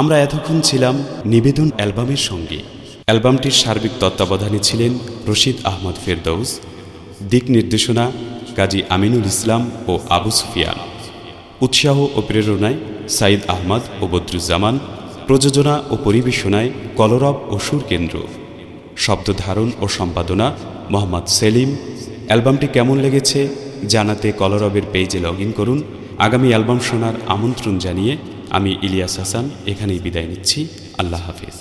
আমরা এতক্ষণ ছিলাম নিবেদন অ্যালবামের সঙ্গে। অ্যালবামটির সার্বিক তত্ত্বাবধানে ছিলেন রশিদ আহমদ ফেরদৌস, দিক নির্দেশনা কাজী আমিনুল ইসলাম ও আবু সুফিয়ান। উৎসাহ ও প্রেরণায় সাইদ আহমদ ও বদরুজ্জামান প্রযোজনা ও পরিবেশনায় কলরব ও সুরকেন্দ্র শব্দ ধারণ ও সম্পাদনা মোহাম্মদ সেলিম। অ্যালবামটি কেমন লেগেছে জানাতে কলরবের পেজে লগ করুন। আগামী অ্যালবাম শোনার আমন্ত্রণ জানিয়ে আমি ইলিয়াস হাসান এখানেই বিদায় নিচ্ছি। আল্লাহ হাফিজ।